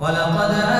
ولقد آه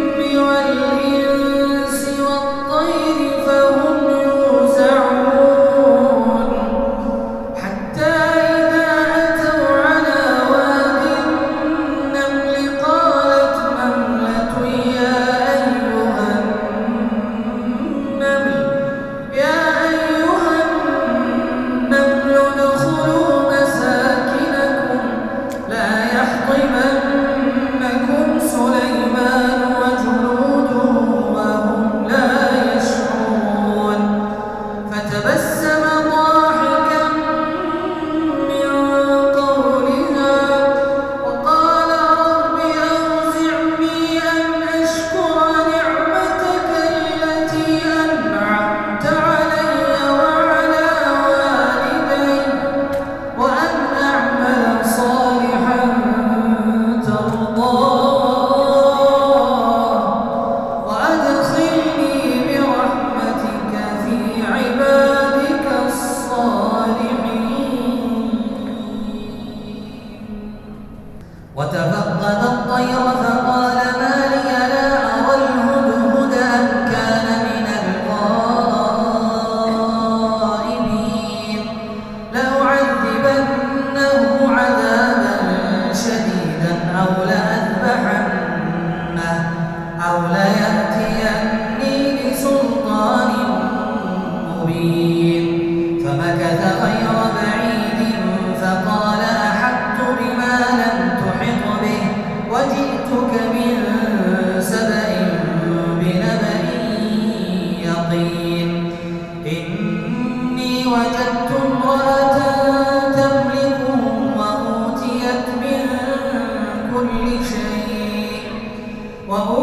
وتفقد الطير فقال ما لي لا أرى الهدهد أم كان من لأعذبنه عذابا شديدا أو لأذبحنه أو ليأذبحنه Quando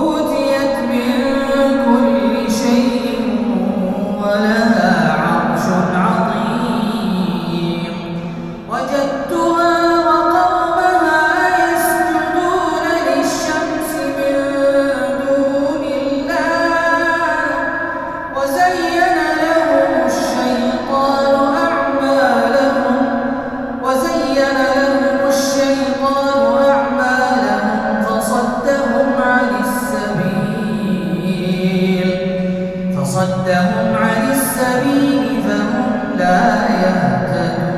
عن السبيل فهم لا يهتدون.